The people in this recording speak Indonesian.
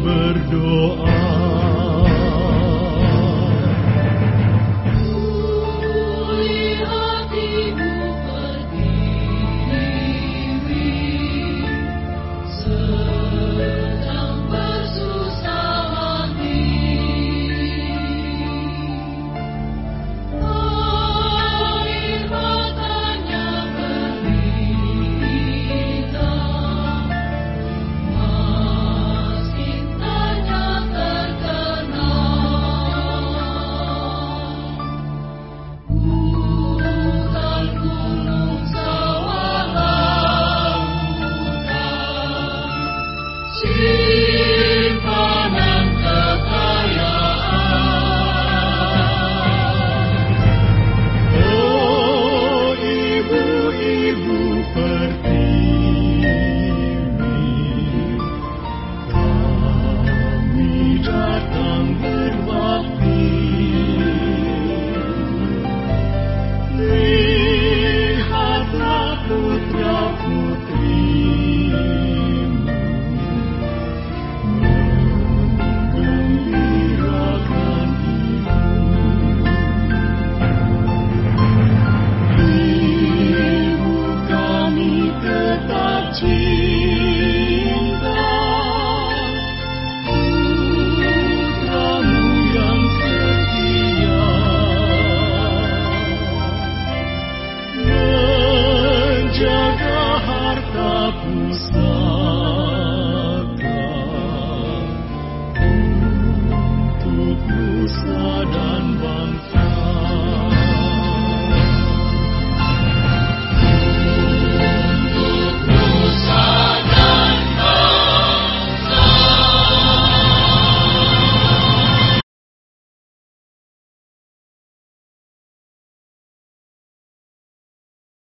berdoa. see.